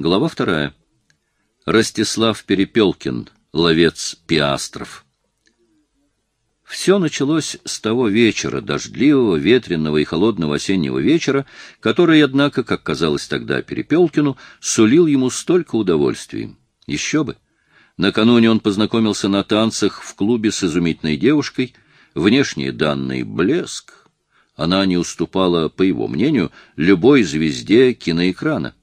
Глава вторая. Ростислав Перепелкин, ловец пиастров. Все началось с того вечера, дождливого, ветреного и холодного осеннего вечера, который, однако, как казалось тогда Перепелкину, сулил ему столько удовольствий. Еще бы! Накануне он познакомился на танцах в клубе с изумительной девушкой, внешние данные блеск. Она не уступала, по его мнению, любой звезде киноэкрана.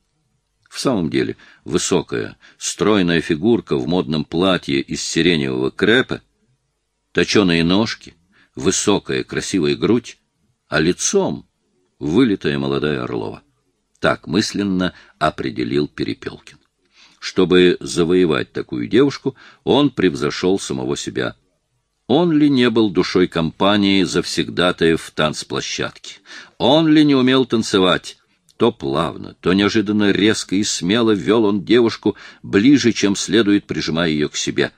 В самом деле, высокая, стройная фигурка в модном платье из сиреневого крепа, точеные ножки, высокая красивая грудь, а лицом вылитая молодая Орлова. Так мысленно определил Перепелкин. Чтобы завоевать такую девушку, он превзошел самого себя. Он ли не был душой компании завсегдатаев танцплощадки? Он ли не умел танцевать? То плавно, то неожиданно резко и смело вел он девушку ближе, чем следует, прижимая ее к себе.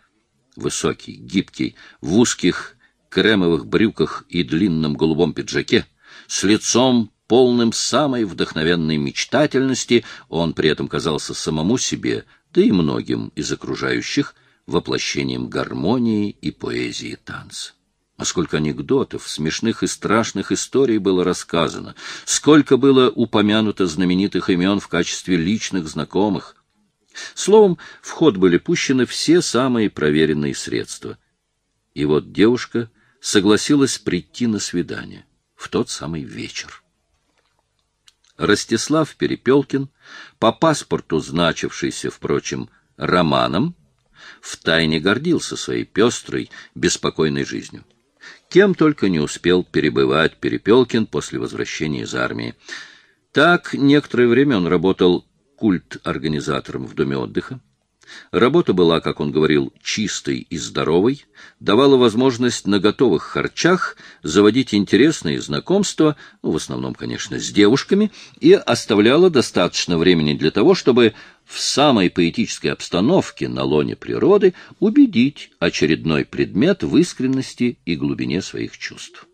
Высокий, гибкий, в узких кремовых брюках и длинном голубом пиджаке, с лицом полным самой вдохновенной мечтательности, он при этом казался самому себе, да и многим из окружающих, воплощением гармонии и поэзии танца. А сколько анекдотов, смешных и страшных историй было рассказано, сколько было упомянуто знаменитых имен в качестве личных знакомых. Словом, в ход были пущены все самые проверенные средства. И вот девушка согласилась прийти на свидание в тот самый вечер. Ростислав Перепелкин, по паспорту значившийся, впрочем, Романом, втайне гордился своей пестрой, беспокойной жизнью. Кем только не успел перебывать Перепелкин после возвращения из армии. Так некоторое время он работал культ-организатором в доме отдыха. Работа была, как он говорил, чистой и здоровой, давала возможность на готовых харчах заводить интересные знакомства, ну, в основном, конечно, с девушками, и оставляла достаточно времени для того, чтобы в самой поэтической обстановке на лоне природы убедить очередной предмет в искренности и глубине своих чувств.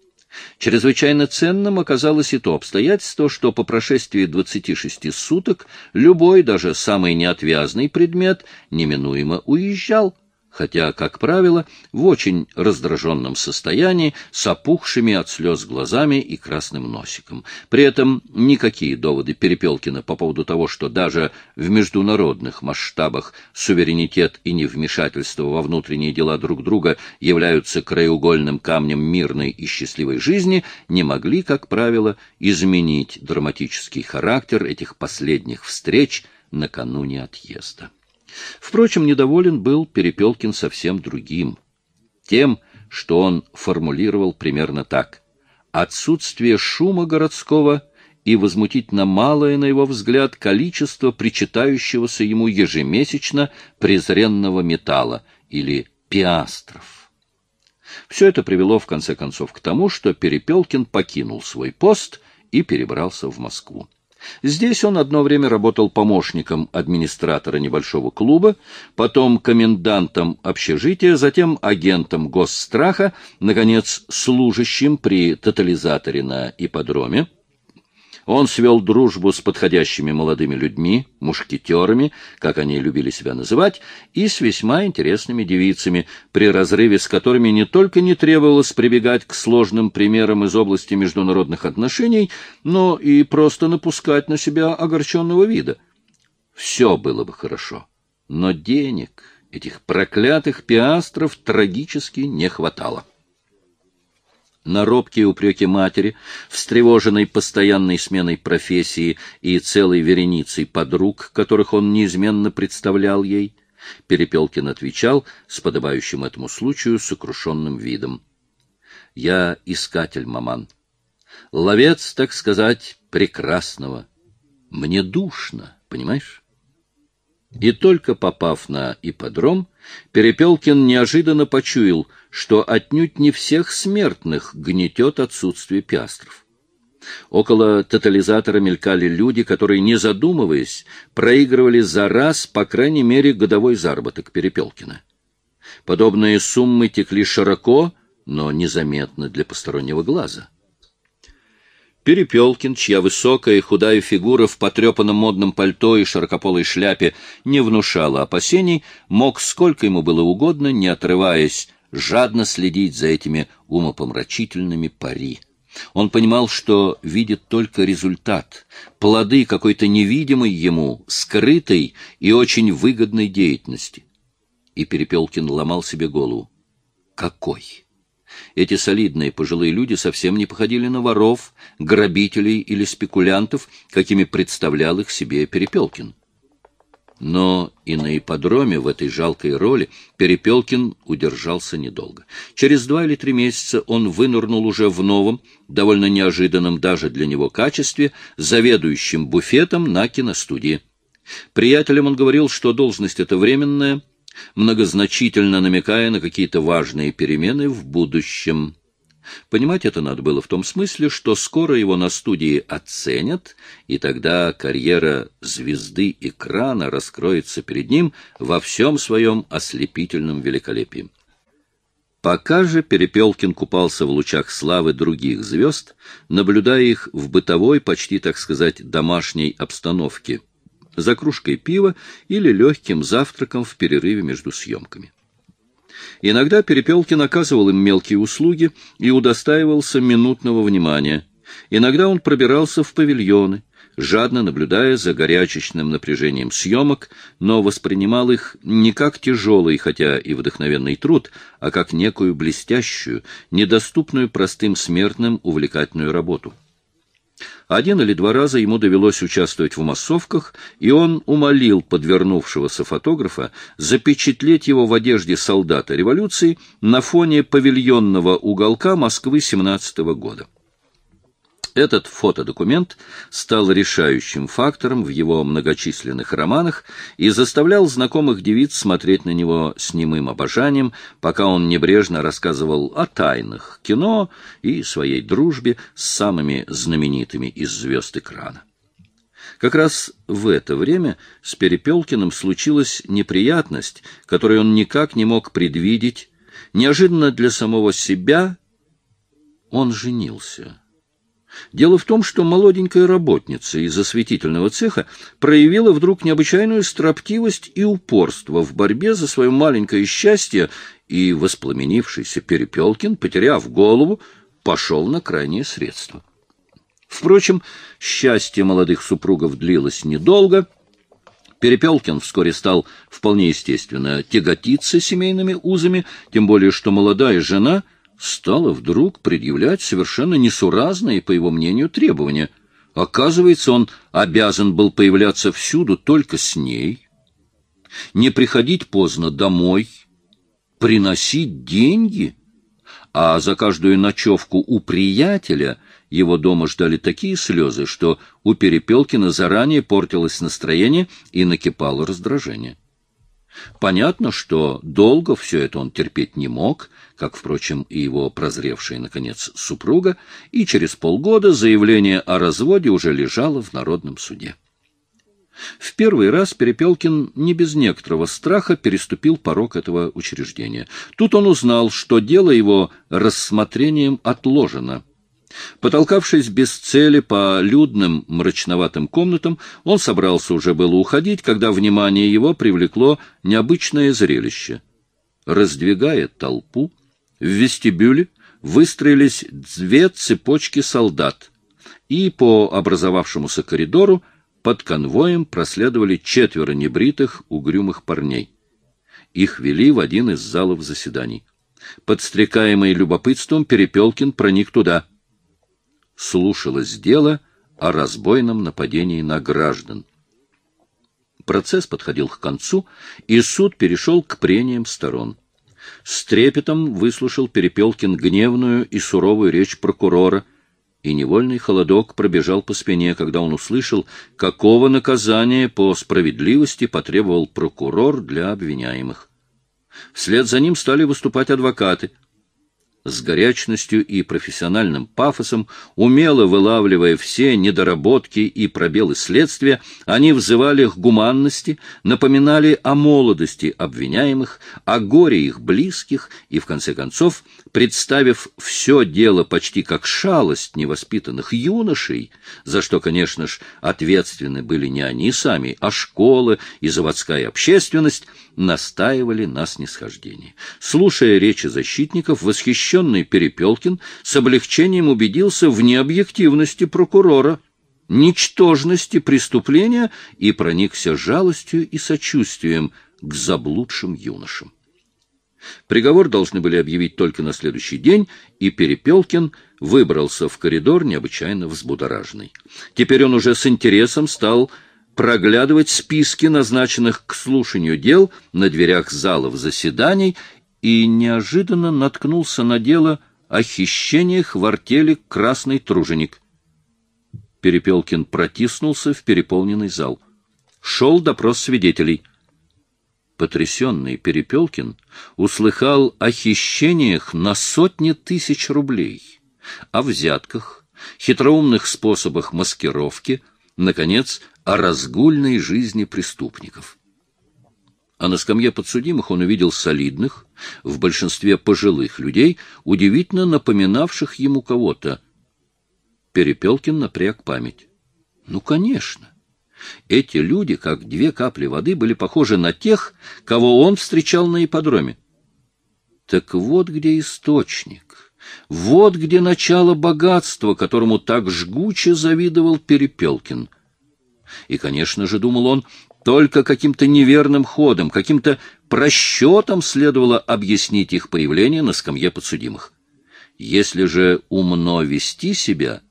Чрезвычайно ценным оказалось и то обстоятельство, что по прошествии 26 суток любой, даже самый неотвязный предмет неминуемо уезжал, хотя, как правило, в очень раздраженном состоянии, с опухшими от слез глазами и красным носиком. При этом никакие доводы Перепелкина по поводу того, что даже в международных масштабах суверенитет и невмешательство во внутренние дела друг друга являются краеугольным камнем мирной и счастливой жизни, не могли, как правило, изменить драматический характер этих последних встреч накануне отъезда. Впрочем, недоволен был Перепелкин совсем другим. Тем, что он формулировал примерно так. Отсутствие шума городского и возмутительно малое, на его взгляд, количество причитающегося ему ежемесячно презренного металла или пиастров. Все это привело, в конце концов, к тому, что Перепелкин покинул свой пост и перебрался в Москву. Здесь он одно время работал помощником администратора небольшого клуба, потом комендантом общежития, затем агентом госстраха, наконец, служащим при тотализаторе на ипподроме. Он свел дружбу с подходящими молодыми людьми, мушкетерами, как они любили себя называть, и с весьма интересными девицами, при разрыве с которыми не только не требовалось прибегать к сложным примерам из области международных отношений, но и просто напускать на себя огорченного вида. Все было бы хорошо, но денег, этих проклятых пиастров, трагически не хватало на робкие упреки матери, встревоженной постоянной сменой профессии и целой вереницей подруг, которых он неизменно представлял ей, Перепелкин отвечал с подобающим этому случаю сокрушенным видом. «Я искатель, маман. Ловец, так сказать, прекрасного. Мне душно, понимаешь?» И только попав на ипподром, Перепелкин неожиданно почуял, что отнюдь не всех смертных гнетет отсутствие пиастров. Около тотализатора мелькали люди, которые, не задумываясь, проигрывали за раз, по крайней мере, годовой заработок Перепелкина. Подобные суммы текли широко, но незаметно для постороннего глаза. Перепелкин, чья высокая и худая фигура в потрепанном модном пальто и широкополой шляпе не внушала опасений, мог сколько ему было угодно, не отрываясь, жадно следить за этими умопомрачительными пари. Он понимал, что видит только результат, плоды какой-то невидимой ему, скрытой и очень выгодной деятельности. И Перепелкин ломал себе голову. Какой? Эти солидные пожилые люди совсем не походили на воров, грабителей или спекулянтов, какими представлял их себе Перепелкин. Но и на ипподроме в этой жалкой роли Перепелкин удержался недолго. Через два или три месяца он вынырнул уже в новом, довольно неожиданном даже для него качестве, заведующим буфетом на киностудии. Приятелям он говорил, что должность эта временная — многозначительно намекая на какие-то важные перемены в будущем. Понимать это надо было в том смысле, что скоро его на студии оценят, и тогда карьера звезды экрана раскроется перед ним во всем своем ослепительном великолепии. Пока же Перепелкин купался в лучах славы других звезд, наблюдая их в бытовой, почти, так сказать, домашней обстановке – за кружкой пива или легким завтраком в перерыве между съемками. Иногда Перепелкин оказывал им мелкие услуги и удостаивался минутного внимания. Иногда он пробирался в павильоны, жадно наблюдая за горячечным напряжением съемок, но воспринимал их не как тяжелый, хотя и вдохновенный труд, а как некую блестящую, недоступную простым смертным увлекательную работу. Один или два раза ему довелось участвовать в массовках, и он умолил подвернувшегося фотографа запечатлеть его в одежде солдата революции на фоне павильонного уголка Москвы 17 года. Этот фотодокумент стал решающим фактором в его многочисленных романах и заставлял знакомых девиц смотреть на него с немым обожанием, пока он небрежно рассказывал о тайнах кино и своей дружбе с самыми знаменитыми из звезд экрана. Как раз в это время с Перепелкиным случилась неприятность, которую он никак не мог предвидеть. Неожиданно для самого себя он женился. Дело в том, что молоденькая работница из осветительного цеха проявила вдруг необычайную строптивость и упорство в борьбе за свое маленькое счастье, и воспламенившийся Перепелкин, потеряв голову, пошел на крайние средства. Впрочем, счастье молодых супругов длилось недолго. Перепелкин вскоре стал вполне естественно тяготиться семейными узами, тем более что молодая жена — стала вдруг предъявлять совершенно несуразные, по его мнению, требования. Оказывается, он обязан был появляться всюду только с ней, не приходить поздно домой, приносить деньги, а за каждую ночевку у приятеля его дома ждали такие слезы, что у Перепелкина заранее портилось настроение и накипало раздражение. Понятно, что долго все это он терпеть не мог, как, впрочем, и его прозревшая, наконец, супруга, и через полгода заявление о разводе уже лежало в Народном суде. В первый раз Перепелкин не без некоторого страха переступил порог этого учреждения. Тут он узнал, что дело его рассмотрением отложено — Потолкавшись без цели по людным мрачноватым комнатам, он собрался уже было уходить, когда внимание его привлекло необычное зрелище. Раздвигая толпу, в вестибюле выстроились две цепочки солдат, и по образовавшемуся коридору под конвоем проследовали четверо небритых угрюмых парней. Их вели в один из залов заседаний. Подстрекаемый любопытством, Перепелкин проник туда — слушалось дело о разбойном нападении на граждан. Процесс подходил к концу, и суд перешел к прениям сторон. С трепетом выслушал Перепелкин гневную и суровую речь прокурора, и невольный холодок пробежал по спине, когда он услышал, какого наказания по справедливости потребовал прокурор для обвиняемых. Вслед за ним стали выступать адвокаты — с горячностью и профессиональным пафосом, умело вылавливая все недоработки и пробелы следствия, они взывали к гуманности, напоминали о молодости обвиняемых, о горе их близких и, в конце концов, представив все дело почти как шалость невоспитанных юношей, за что, конечно ж, ответственны были не они сами, а школа и заводская общественность, настаивали на снисхождении. Слушая речи защитников, восхищенный Перепелкин с облегчением убедился в необъективности прокурора, ничтожности преступления и проникся жалостью и сочувствием к заблудшим юношам. Приговор должны были объявить только на следующий день, и Перепелкин выбрался в коридор необычайно взбудораженный. Теперь он уже с интересом стал проглядывать списки назначенных к слушанию дел на дверях залов заседаний и неожиданно наткнулся на дело о хищениях в артели «Красный труженик». Перепелкин протиснулся в переполненный зал. Шел допрос свидетелей — Потрясенный Перепелкин услыхал о хищениях на сотни тысяч рублей, о взятках, хитроумных способах маскировки, наконец, о разгульной жизни преступников. А на скамье подсудимых он увидел солидных, в большинстве пожилых людей, удивительно напоминавших ему кого-то. Перепелкин напряг память. Ну, конечно. Эти люди, как две капли воды, были похожи на тех, кого он встречал на ипподроме. Так вот где источник, вот где начало богатства, которому так жгуче завидовал Перепелкин. И, конечно же, думал он, только каким-то неверным ходом, каким-то просчетом следовало объяснить их появление на скамье подсудимых. Если же умно вести себя,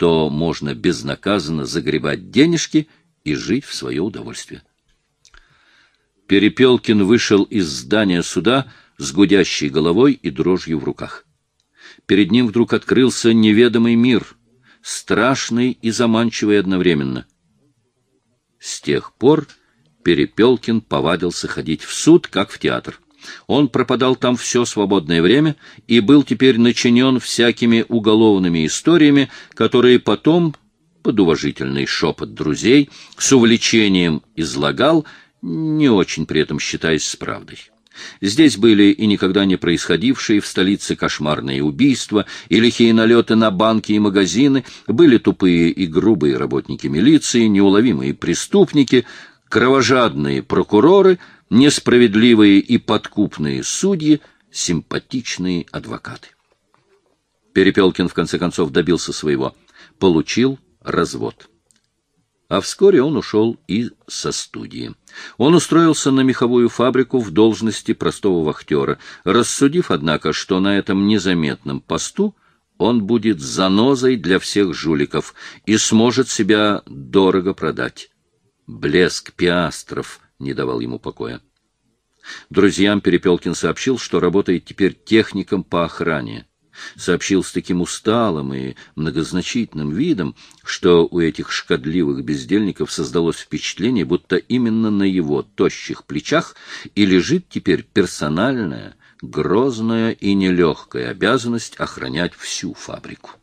то можно безнаказанно загребать денежки и жить в свое удовольствие. Перепелкин вышел из здания суда с гудящей головой и дрожью в руках. Перед ним вдруг открылся неведомый мир, страшный и заманчивый одновременно. С тех пор Перепелкин повадился ходить в суд, как в театр. Он пропадал там все свободное время и был теперь начинен всякими уголовными историями, которые потом, под уважительный шепот друзей, с увлечением излагал, не очень при этом считаясь с правдой. Здесь были и никогда не происходившие в столице кошмарные убийства и лихие налеты на банки и магазины, были тупые и грубые работники милиции, неуловимые преступники, кровожадные прокуроры — несправедливые и подкупные судьи, симпатичные адвокаты. Перепелкин в конце концов добился своего, получил развод. А вскоре он ушел и со студии. Он устроился на меховую фабрику в должности простого вахтера, рассудив, однако, что на этом незаметном посту он будет занозой для всех жуликов и сможет себя дорого продать. Блеск пиастров — не давал ему покоя. Друзьям Перепелкин сообщил, что работает теперь техником по охране. Сообщил с таким усталым и многозначительным видом, что у этих шкодливых бездельников создалось впечатление, будто именно на его тощих плечах и лежит теперь персональная, грозная и нелегкая обязанность охранять всю фабрику.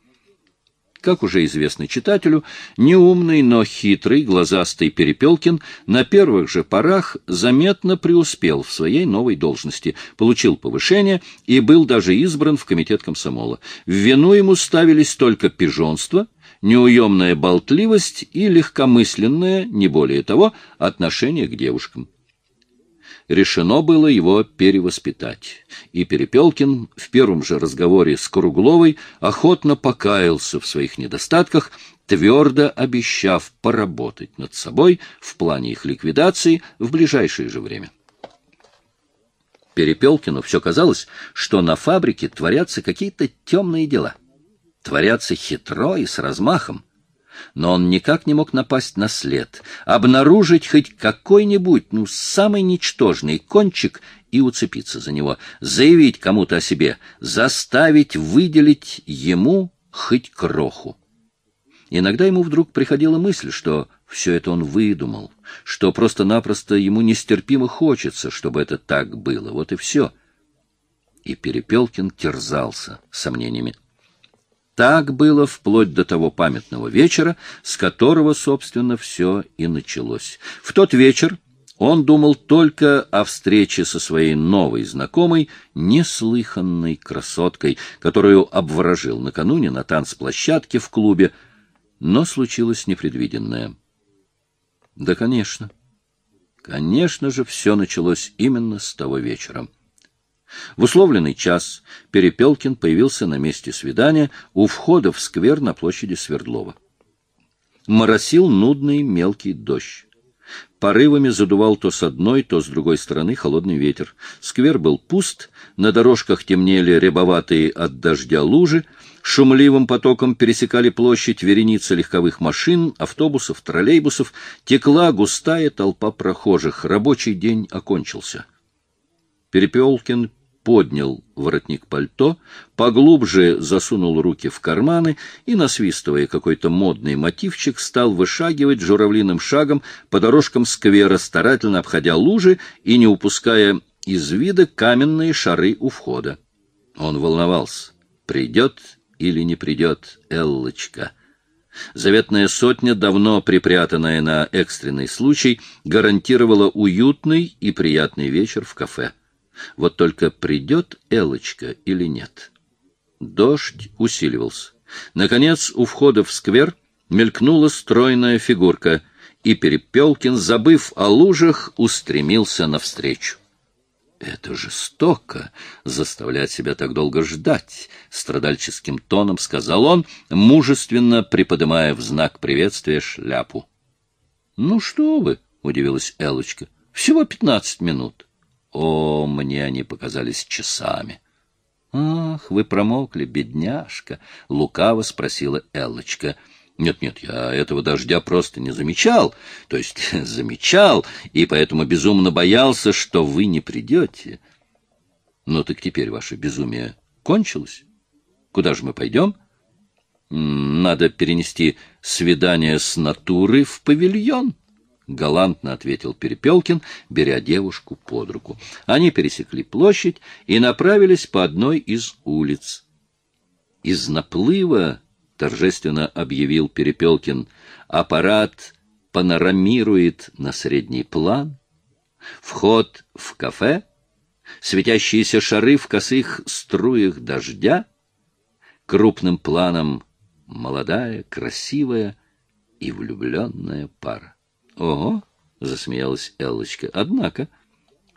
Как уже известно читателю, неумный, но хитрый, глазастый Перепелкин на первых же порах заметно преуспел в своей новой должности, получил повышение и был даже избран в комитет комсомола. В вину ему ставились только пижонство, неуемная болтливость и легкомысленное, не более того, отношение к девушкам решено было его перевоспитать. И Перепелкин в первом же разговоре с Кругловой охотно покаялся в своих недостатках, твердо обещав поработать над собой в плане их ликвидации в ближайшее же время. Перепелкину все казалось, что на фабрике творятся какие-то темные дела. Творятся хитро и с размахом но он никак не мог напасть на след, обнаружить хоть какой-нибудь, ну, самый ничтожный кончик и уцепиться за него, заявить кому-то о себе, заставить выделить ему хоть кроху. Иногда ему вдруг приходила мысль, что все это он выдумал, что просто-напросто ему нестерпимо хочется, чтобы это так было, вот и все. И Перепелкин терзался сомнениями. Так было вплоть до того памятного вечера, с которого, собственно, все и началось. В тот вечер Он думал только о встрече со своей новой знакомой, неслыханной красоткой, которую обворожил накануне на танцплощадке в клубе, но случилось непредвиденное. Да, конечно. Конечно же, все началось именно с того вечера. В условленный час Перепелкин появился на месте свидания у входа в сквер на площади Свердлова. Моросил нудный мелкий дождь. Порывами задувал то с одной, то с другой стороны холодный ветер. Сквер был пуст, на дорожках темнели рябоватые от дождя лужи, шумливым потоком пересекали площадь вереницы легковых машин, автобусов, троллейбусов, текла густая толпа прохожих. Рабочий день окончился. Перепелкин поднял воротник пальто, поглубже засунул руки в карманы и, насвистывая какой-то модный мотивчик, стал вышагивать журавлиным шагом по дорожкам сквера, старательно обходя лужи и не упуская из вида каменные шары у входа. Он волновался, придет или не придет Эллочка. Заветная сотня, давно припрятанная на экстренный случай, гарантировала уютный и приятный вечер в кафе. Вот только придет Элочка или нет. Дождь усиливался. Наконец, у входа в сквер мелькнула стройная фигурка, и Перепелкин, забыв о лужах, устремился навстречу. «Это жестоко — заставлять себя так долго ждать», — страдальческим тоном сказал он, мужественно приподымая в знак приветствия шляпу. «Ну что вы!» — удивилась Элочка. «Всего пятнадцать минут». О, мне они показались часами. — Ах, вы промокли, бедняжка! — лукаво спросила Эллочка. Нет, нет, я этого дождя просто не замечал, то есть замечал, и поэтому безумно боялся, что вы не придете. Ну так теперь ваше безумие кончилось? Куда же мы пойдем? Надо перенести свидание с натуры в павильон. — галантно ответил Перепелкин, беря девушку под руку. Они пересекли площадь и направились по одной из улиц. Из наплыва, — торжественно объявил Перепелкин, — аппарат панорамирует на средний план. Вход в кафе, светящиеся шары в косых струях дождя, крупным планом молодая, красивая и влюбленная пара. — Ого! — засмеялась Эллочка. — Однако,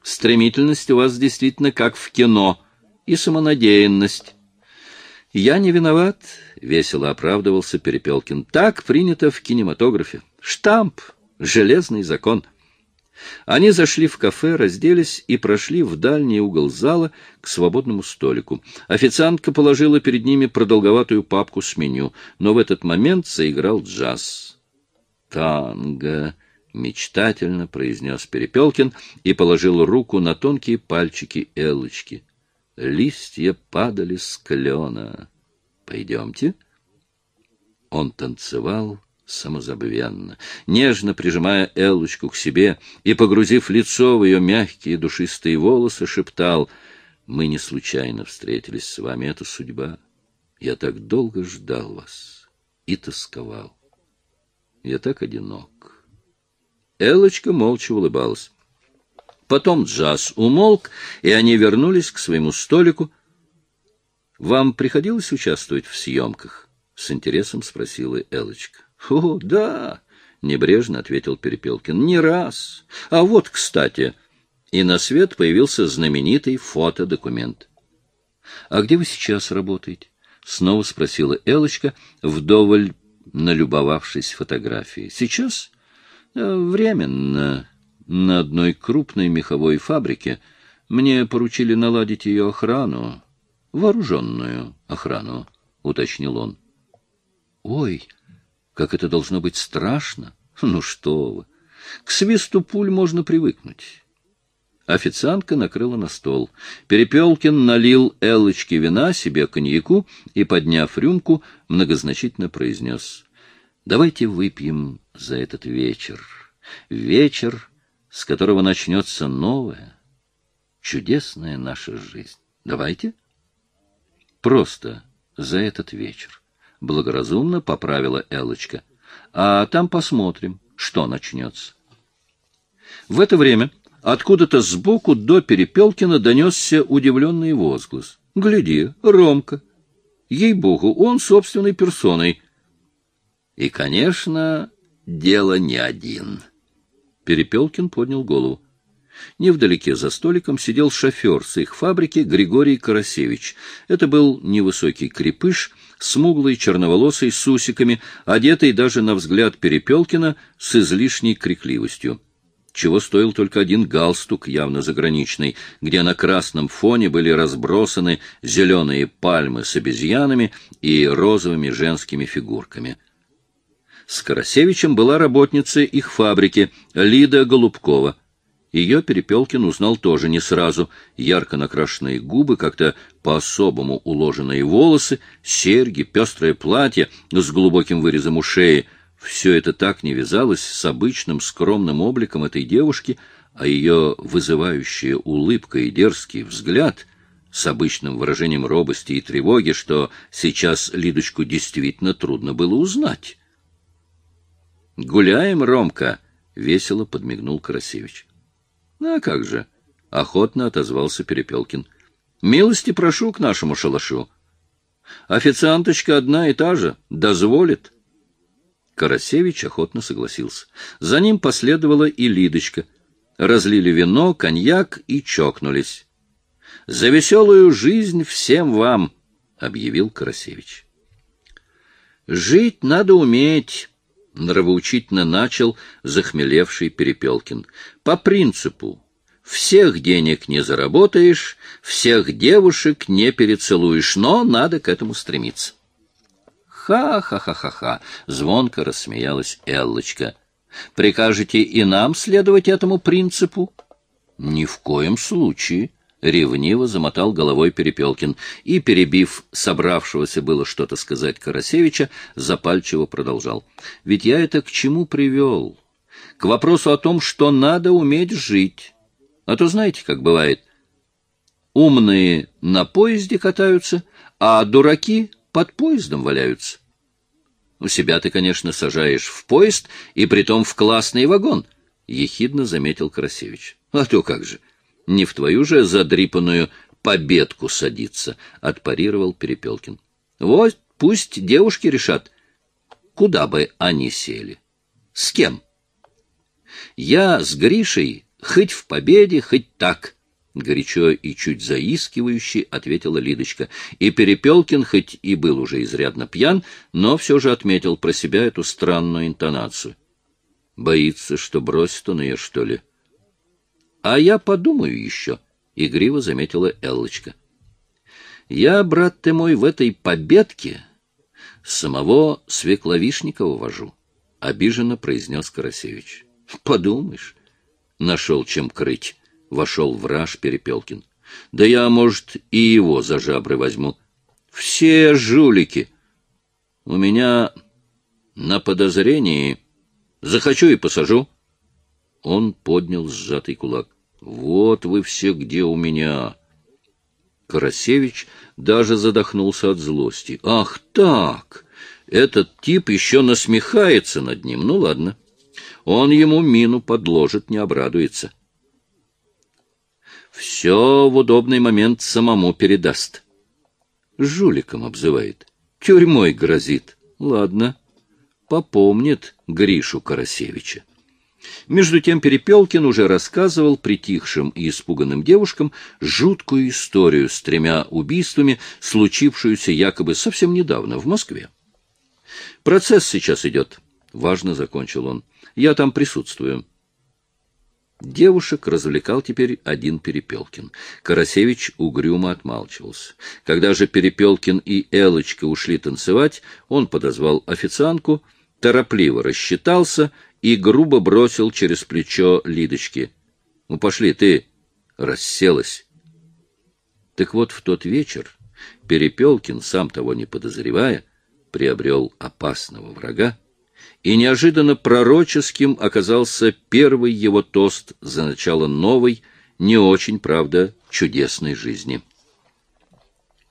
стремительность у вас действительно как в кино, и самонадеянность. — Я не виноват, — весело оправдывался Перепелкин. — Так принято в кинематографе. Штамп, железный закон. Они зашли в кафе, разделись и прошли в дальний угол зала к свободному столику. Официантка положила перед ними продолговатую папку с меню, но в этот момент заиграл джаз. «Танго!» — мечтательно произнес Перепелкин и положил руку на тонкие пальчики Элочки. Листья падали с клена. «Пойдемте». Он танцевал самозабвенно, нежно прижимая Элочку к себе и, погрузив лицо в ее мягкие душистые волосы, шептал «Мы не случайно встретились с вами, это судьба. Я так долго ждал вас и тосковал. Я так одинок». Элочка молча улыбалась. Потом джаз умолк, и они вернулись к своему столику. — Вам приходилось участвовать в съемках? — с интересом спросила Элочка. — О, да, — небрежно ответил Перепелкин. — Не раз. А вот, кстати... И на свет появился знаменитый фотодокумент. — А где вы сейчас работаете? — снова спросила Элочка, вдоволь налюбовавшись фотографией. — Сейчас? Э, временно, на одной крупной меховой фабрике. Мне поручили наладить ее охрану, вооруженную охрану, — уточнил он. — Ой, как это должно быть страшно! Ну что вы! К свисту пуль можно привыкнуть. Официантка накрыла на стол. Перепелкин налил Эллочке вина, себе коньяку и, подняв рюмку, многозначительно произнес. — Давайте выпьем за этот вечер. Вечер, с которого начнется новая, чудесная наша жизнь. Давайте. Просто за этот вечер. Благоразумно поправила Элочка. А там посмотрим, что начнется. В это время откуда-то сбоку до Перепелкина донесся удивленный возглас. «Гляди, Ромка! Ей-богу, он собственной персоной!» И, конечно, дело не один. Перепелкин поднял голову. Невдалеке за столиком сидел шофер с их фабрики Григорий Карасевич. Это был невысокий крепыш, смуглый, черноволосый, с усиками, одетый даже на взгляд Перепелкина с излишней крикливостью. Чего стоил только один галстук, явно заграничный, где на красном фоне были разбросаны зеленые пальмы с обезьянами и розовыми женскими фигурками. С Карасевичем была работница их фабрики, Лида Голубкова. Ее Перепелкин узнал тоже не сразу. Ярко накрашенные губы, как-то по-особому уложенные волосы, серьги, пестрое платье с глубоким вырезом у шеи. Все это так не вязалось с обычным скромным обликом этой девушки, а ее вызывающая улыбка и дерзкий взгляд с обычным выражением робости и тревоги, что сейчас Лидочку действительно трудно было узнать. «Гуляем, Ромка!» — весело подмигнул Карасевич. — А как же? — охотно отозвался Перепелкин. — Милости прошу к нашему шалашу. Официанточка одна и та же, дозволит. Карасевич охотно согласился. За ним последовала и Лидочка. Разлили вино, коньяк и чокнулись. — За веселую жизнь всем вам! — объявил Карасевич. — Жить надо уметь, — нравоучительно начал захмелевший Перепелкин. — По принципу всех денег не заработаешь, всех девушек не перецелуешь, но надо к этому стремиться. «Ха-ха-ха-ха-ха!» — звонко рассмеялась Эллочка. «Прикажете и нам следовать этому принципу?» «Ни в коем случае!» — ревниво замотал головой Перепелкин и, перебив собравшегося было что-то сказать Карасевича, запальчиво продолжал. «Ведь я это к чему привел? К вопросу о том, что надо уметь жить. А то знаете, как бывает. Умные на поезде катаются, а дураки под поездом валяются. У себя ты, конечно, сажаешь в поезд, и притом в классный вагон», — ехидно заметил Карасевич. «А то как же!» Не в твою же задрипанную победку садиться, — отпарировал Перепелкин. Вот пусть девушки решат, куда бы они сели. С кем? Я с Гришей хоть в победе, хоть так, — горячо и чуть заискивающе ответила Лидочка. И Перепелкин, хоть и был уже изрядно пьян, но все же отметил про себя эту странную интонацию. Боится, что бросит он ее, что ли? —— А я подумаю еще, — игриво заметила Эллочка. — Я, брат ты мой, в этой победке самого Свекловишникова вожу, — обиженно произнес Карасевич. — Подумаешь, нашел чем крыть, — вошел враж Перепелкин. — Да я, может, и его за жабры возьму. Все жулики. У меня на подозрении. Захочу и посажу. — он поднял сжатый кулак. «Вот вы все где у меня!» Карасевич даже задохнулся от злости. «Ах так! Этот тип еще насмехается над ним. Ну, ладно. Он ему мину подложит, не обрадуется. Все в удобный момент самому передаст. Жуликом обзывает. Тюрьмой грозит. Ладно. Попомнит Гришу Карасевича. Между тем Перепелкин уже рассказывал притихшим и испуганным девушкам жуткую историю с тремя убийствами, случившуюся якобы совсем недавно в Москве. «Процесс сейчас идет», — важно закончил он. «Я там присутствую». Девушек развлекал теперь один Перепелкин. Карасевич угрюмо отмалчивался. Когда же Перепелкин и Элочка ушли танцевать, он подозвал официантку, торопливо рассчитался — и грубо бросил через плечо Лидочки. — Ну, пошли, ты расселась. Так вот, в тот вечер Перепелкин, сам того не подозревая, приобрел опасного врага, и неожиданно пророческим оказался первый его тост за начало новой, не очень, правда, чудесной жизни.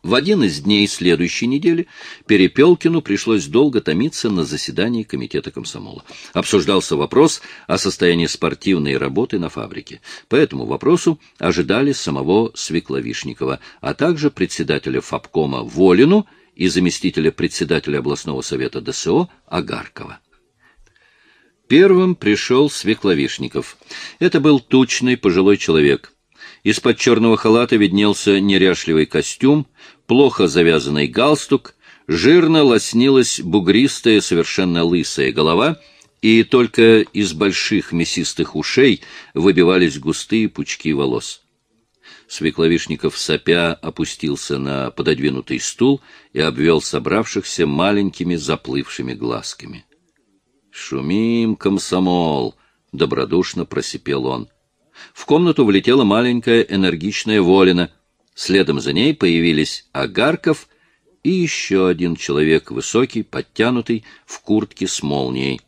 В один из дней следующей недели Перепелкину пришлось долго томиться на заседании комитета комсомола. Обсуждался вопрос о состоянии спортивной работы на фабрике. По этому вопросу ожидали самого Свекловишникова, а также председателя ФАПКОМа Волину и заместителя председателя областного совета ДСО Агаркова. Первым пришел Свекловишников. Это был тучный пожилой человек – из-под черного халата виднелся неряшливый костюм, плохо завязанный галстук, жирно лоснилась бугристая, совершенно лысая голова, и только из больших мясистых ушей выбивались густые пучки волос. Свекловишников сопя опустился на пододвинутый стул и обвел собравшихся маленькими заплывшими глазками. «Шумим, комсомол!» — добродушно просипел он. В комнату влетела маленькая энергичная Волина. Следом за ней появились Агарков и еще один человек, высокий, подтянутый, в куртке с молнией.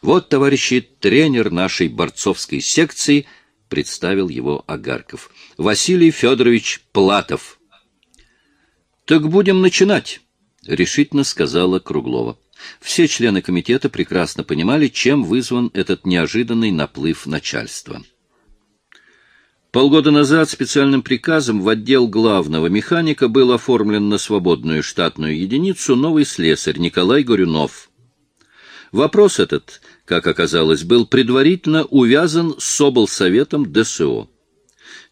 «Вот, товарищи, тренер нашей борцовской секции», — представил его Агарков, — «Василий Федорович Платов». «Так будем начинать», — решительно сказала Круглова. Все члены комитета прекрасно понимали, чем вызван этот неожиданный наплыв начальства. Полгода назад специальным приказом в отдел главного механика был оформлен на свободную штатную единицу новый слесарь Николай Горюнов. Вопрос этот, как оказалось, был предварительно увязан с облсоветом ДСО.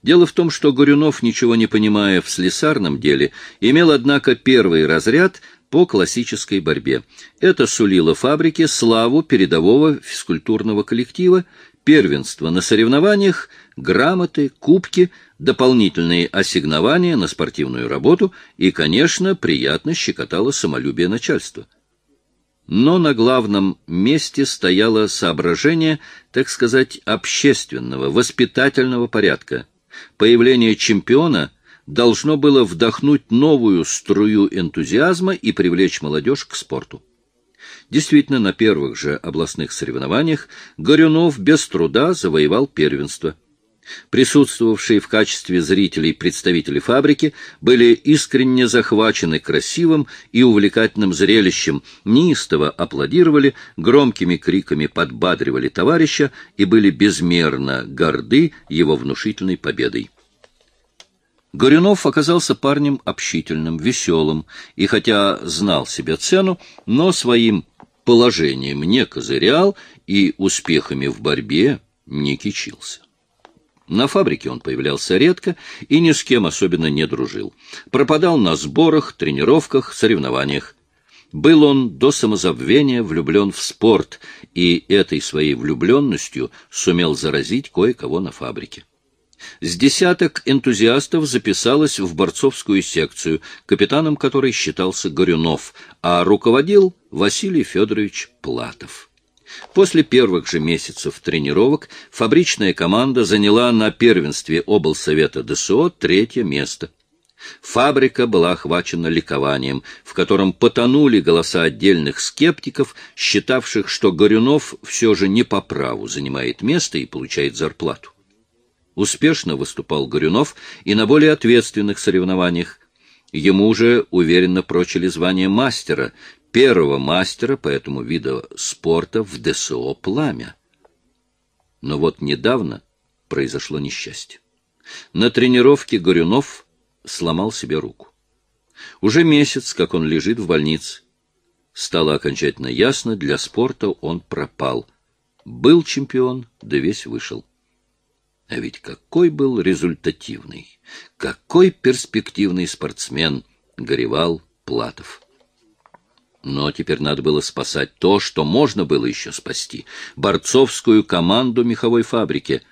Дело в том, что Горюнов, ничего не понимая в слесарном деле, имел, однако, первый разряд по классической борьбе. Это сулило фабрике славу передового физкультурного коллектива, первенство на соревнованиях, грамоты, кубки, дополнительные ассигнования на спортивную работу и, конечно, приятно щекотало самолюбие начальства. Но на главном месте стояло соображение, так сказать, общественного, воспитательного порядка. Появление чемпиона должно было вдохнуть новую струю энтузиазма и привлечь молодежь к спорту. Действительно, на первых же областных соревнованиях Горюнов без труда завоевал первенство. Присутствовавшие в качестве зрителей представители фабрики были искренне захвачены красивым и увлекательным зрелищем, неистово аплодировали, громкими криками подбадривали товарища и были безмерно горды его внушительной победой. Горюнов оказался парнем общительным, веселым, и хотя знал себе цену, но своим положением не козырял и успехами в борьбе не кичился. На фабрике он появлялся редко и ни с кем особенно не дружил. Пропадал на сборах, тренировках, соревнованиях. Был он до самозабвения влюблен в спорт, и этой своей влюбленностью сумел заразить кое-кого на фабрике. С десяток энтузиастов записалось в борцовскую секцию, капитаном которой считался Горюнов, а руководил Василий Федорович Платов. После первых же месяцев тренировок фабричная команда заняла на первенстве облсовета ДСО третье место. Фабрика была охвачена ликованием, в котором потонули голоса отдельных скептиков, считавших, что Горюнов все же не по праву занимает место и получает зарплату. Успешно выступал Горюнов и на более ответственных соревнованиях. Ему уже уверенно прочили звание мастера, первого мастера по этому виду спорта в ДСО «Пламя». Но вот недавно произошло несчастье. На тренировке Горюнов сломал себе руку. Уже месяц, как он лежит в больнице. Стало окончательно ясно, для спорта он пропал. Был чемпион, да весь вышел. А ведь какой был результативный, какой перспективный спортсмен горевал Платов. Но теперь надо было спасать то, что можно было еще спасти. Борцовскую команду меховой фабрики.